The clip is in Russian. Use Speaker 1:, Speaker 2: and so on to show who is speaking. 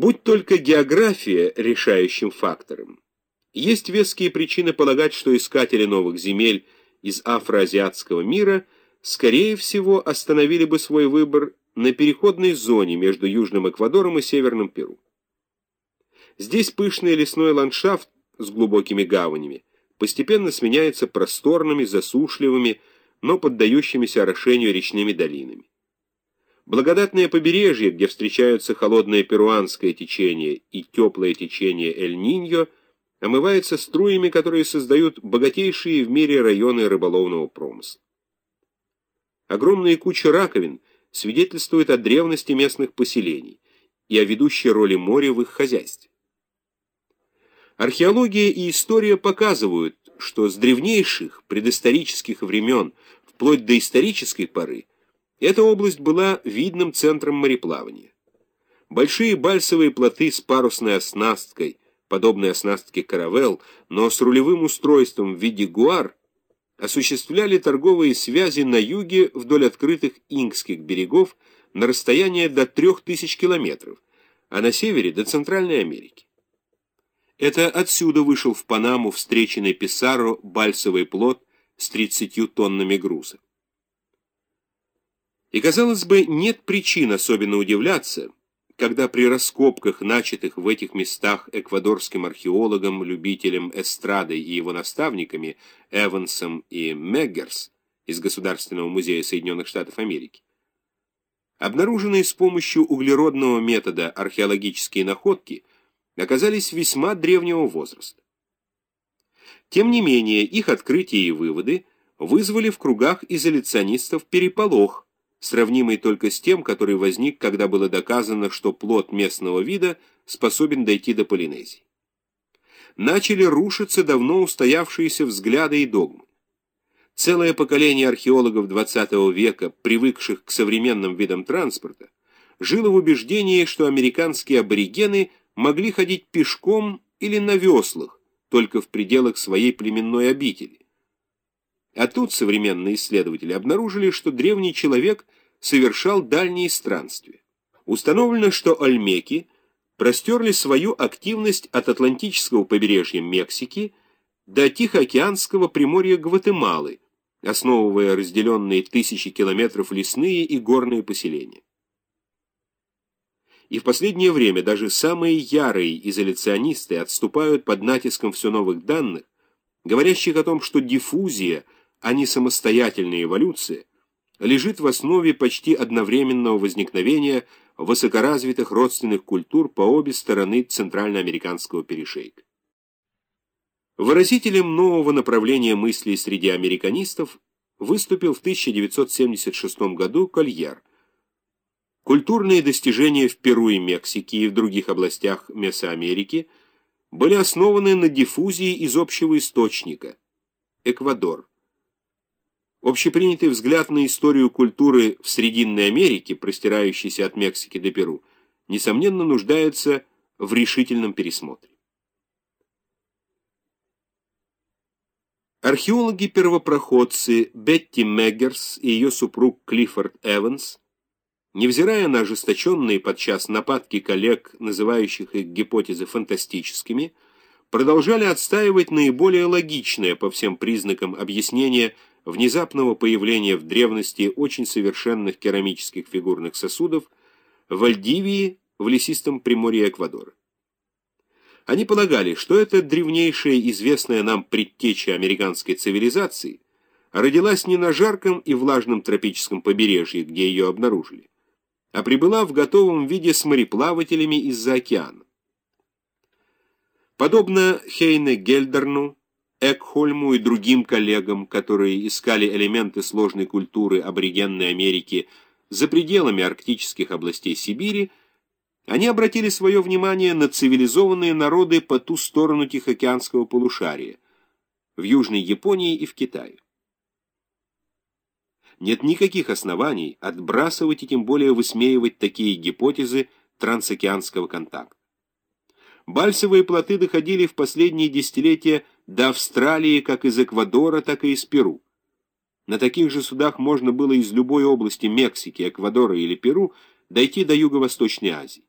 Speaker 1: Будь только география решающим фактором, есть веские причины полагать, что искатели новых земель из афроазиатского мира скорее всего остановили бы свой выбор на переходной зоне между Южным Эквадором и Северным Перу. Здесь пышный лесной ландшафт с глубокими гаванями постепенно сменяется просторными, засушливыми, но поддающимися орошению речными долинами. Благодатное побережье, где встречаются холодное перуанское течение и теплое течение Эль-Ниньо, омывается струями, которые создают богатейшие в мире районы рыболовного промысла. Огромные кучи раковин свидетельствуют о древности местных поселений и о ведущей роли моря в их хозяйстве. Археология и история показывают, что с древнейших предысторических времен вплоть до исторической поры эта область была видным центром мореплавания. Большие бальсовые плоты с парусной оснасткой, подобной оснастке каравелл, но с рулевым устройством в виде гуар, осуществляли торговые связи на юге вдоль открытых инкских берегов на расстояние до 3000 километров, а на севере до Центральной Америки. Это отсюда вышел в Панаму встреченный Писаро бальсовый плот с 30 тоннами груза. И, казалось бы, нет причин особенно удивляться, когда при раскопках, начатых в этих местах эквадорским археологом, любителем эстрады и его наставниками Эвансом и Меггерс из Государственного музея Соединенных Штатов Америки, обнаруженные с помощью углеродного метода археологические находки оказались весьма древнего возраста. Тем не менее, их открытия и выводы вызвали в кругах изоляционистов переполох, сравнимый только с тем, который возник, когда было доказано, что плод местного вида способен дойти до Полинезии. Начали рушиться давно устоявшиеся взгляды и догмы. Целое поколение археологов XX века, привыкших к современным видам транспорта, жило в убеждении, что американские аборигены могли ходить пешком или на веслах, только в пределах своей племенной обители а тут современные исследователи обнаружили, что древний человек совершал дальние странствия. Установлено, что ольмеки простерли свою активность от Атлантического побережья Мексики до Тихоокеанского приморья Гватемалы, основывая разделенные тысячи километров лесные и горные поселения. И в последнее время даже самые ярые изоляционисты отступают под натиском все новых данных, говорящих о том, что диффузия – а не самостоятельная эволюция, лежит в основе почти одновременного возникновения высокоразвитых родственных культур по обе стороны центральноамериканского перешейка. Выразителем нового направления мыслей среди американистов выступил в 1976 году Кольер. Культурные достижения в Перу и Мексике и в других областях Месоамерики были основаны на диффузии из общего источника – Эквадор. Общепринятый взгляд на историю культуры в Срединной Америке, простирающейся от Мексики до Перу, несомненно нуждается в решительном пересмотре. Археологи-первопроходцы Бетти Меггерс и ее супруг Клиффорд Эванс, невзирая на ожесточенные подчас нападки коллег, называющих их гипотезы фантастическими, продолжали отстаивать наиболее логичное по всем признакам объяснение – внезапного появления в древности очень совершенных керамических фигурных сосудов в Вальдивии в лесистом приморье Эквадора. Они полагали, что эта древнейшая известная нам предтеча американской цивилизации родилась не на жарком и влажном тропическом побережье, где ее обнаружили, а прибыла в готовом виде с мореплавателями из-за океана. Подобно Хейне Гельдерну, Экхольму и другим коллегам, которые искали элементы сложной культуры аборигенной Америки за пределами арктических областей Сибири, они обратили свое внимание на цивилизованные народы по ту сторону Тихоокеанского полушария, в Южной Японии и в Китае. Нет никаких оснований отбрасывать и тем более высмеивать такие гипотезы трансокеанского контакта. Бальсовые плоты доходили в последние десятилетия до Австралии как из Эквадора, так и из Перу. На таких же судах можно было из любой области Мексики, Эквадора или Перу дойти до Юго-Восточной Азии.